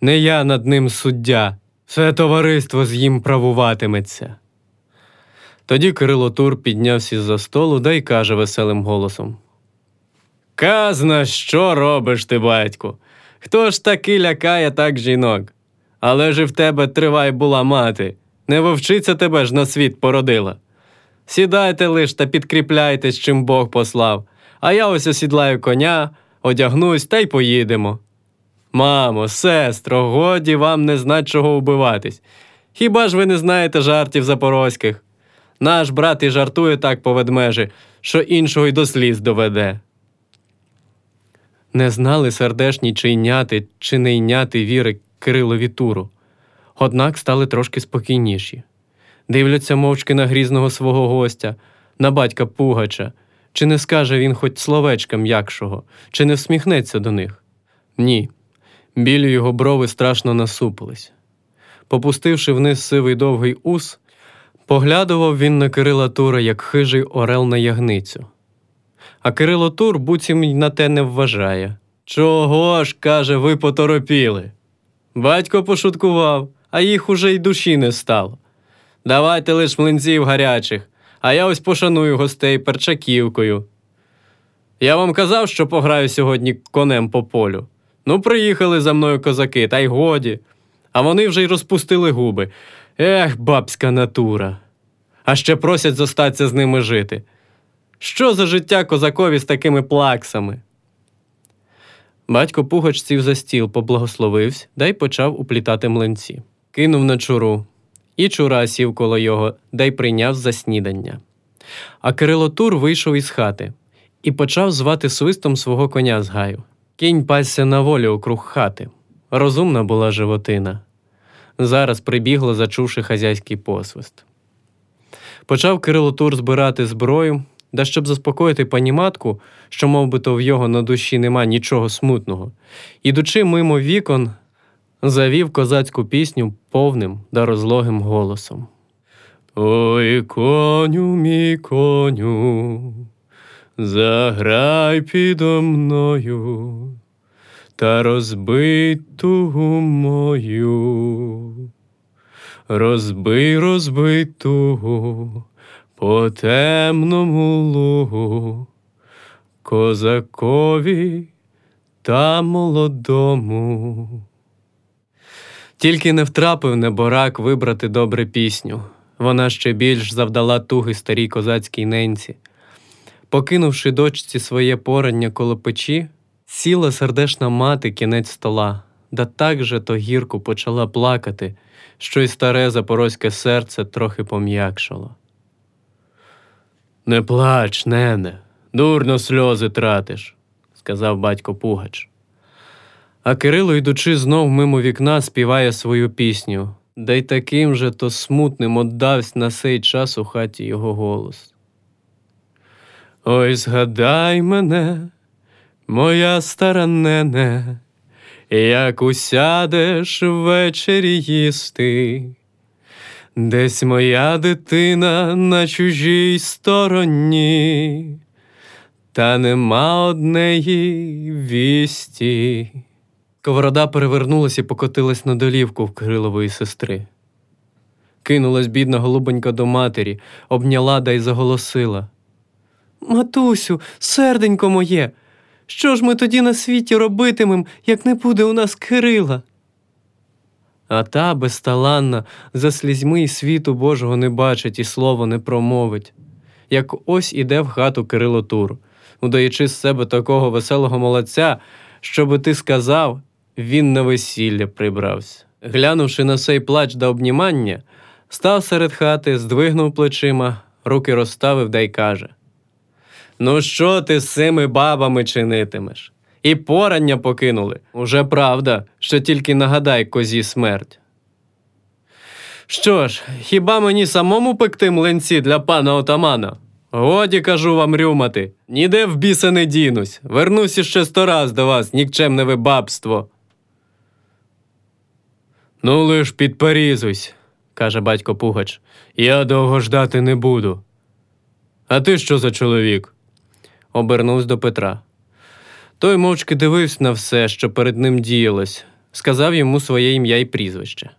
Не я над ним суддя, все товариство з їм правуватиметься. Тоді Кирило Тур піднявся з-за столу да й каже веселим голосом: Казна, що робиш ти, батьку? Хто ж таки лякає так жінок? Але ж і в тебе тривай була мати, не вовчиця тебе ж на світ породила. Сідайте лиш та підкріпляйтесь, чим Бог послав, а я ось осідлаю коня, одягнусь та й поїдемо. Мамо, сестро, годі вам не знать, чого вбиватись. Хіба ж ви не знаєте жартів запорозьких? Наш брат і жартує так по ведмежі, що іншого й до сліз доведе. Не знали сердешні, чи йняти, чи не йняти віри Кирилові туру, однак стали трошки спокійніші. Дивляться мовчки на грізного свого гостя, на батька Пугача, чи не скаже він хоч словечка м'якшого, чи не всміхнеться до них. Ні, білі його брови страшно насупились. Попустивши вниз сивий довгий ус, поглядував він на Кирила Тура, як хижий орел на ягницю. А Кирило Тур буцім на те не вважає. Чого ж, каже, ви поторопіли? Батько пошуткував, а їх уже й душі не стало. Давайте лиш млинців гарячих, а я ось пошаную гостей перчаківкою. Я вам казав, що пограю сьогодні конем по полю. Ну, приїхали за мною козаки, та й годі. А вони вже й розпустили губи. Ех, бабська натура. А ще просять зостатися з ними жити. Що за життя козакові з такими плаксами? Батько Пугач сів за стіл, поблагословився, да й почав уплітати млинці. Кинув на чуру, і чура сів коло його, да й прийняв за снідання. А Кирило Тур вийшов із хати і почав звати свистом свого коня з гаю. Кінь пасся на волі округ хати. Розумна була животина. Зараз прибігла, зачувши хазяйський посвист. Почав Кирило Тур збирати зброю, да щоб заспокоїти пані матку, що мов би то в його на душі нема нічого смутного, ідучи мимо вікон, завів козацьку пісню повним да розлогим голосом. Ой, коню, мій коню, заграй підо мною та розбий тугу мою. Розбий, розбий по темному лугу, козакові та молодому. Тільки не втрапив неборак вибрати добре пісню. Вона ще більш завдала туги старій козацькій ненці. Покинувши дочці своє порання коло печі, сіла сердешна мати кінець стола, да так же то гірко почала плакати, що й старе запорозьке серце трохи пом'якшало. Не плач, нене, дурно сльози тратиш, сказав батько Пугач. А Кирило, йдучи знов мимо вікна, співає свою пісню, да й таким же то смутним отдавсь на сей час у хаті його голос. Ой, згадай мене, моя стара нене, як усядеш ввечері їсти, десь моя дитина на чужій стороні, та нема однеї вісті. Сковорода перевернулась і покотилась на долівку в Кирилової сестри. Кинулась бідна голубонька до матері, обняла да й заголосила. Матусю, серденько моє, що ж ми тоді на світі робитимем, як не буде у нас Кирила? А та безталанна за слізьми й світу Божого не бачить і слово не промовить. Як ось іде в хату Кирило Тур, удаючи з себе такого веселого молодця, щоби ти сказав, він на весілля прибрався. Глянувши на сей плач да обнімання, став серед хати, здвигнув плечима, руки розставив да й каже: Ну, що ти з цими бабами чинитимеш? І порання покинули. Уже правда, що тільки нагадай козі смерть. Що ж, хіба мені самому пекти млинці для пана отамана? Годі кажу вам рюмати, ніде в біса не дінусь. Вернусь іще сто раз до вас, нікчемне ви бабство. Ну, лиш підперізусь, каже батько Пугач. Я довго ждати не буду. А ти що за чоловік? Обернувся до Петра. Той мовчки дивився на все, що перед ним діялось, сказав йому своє ім'я і прізвище.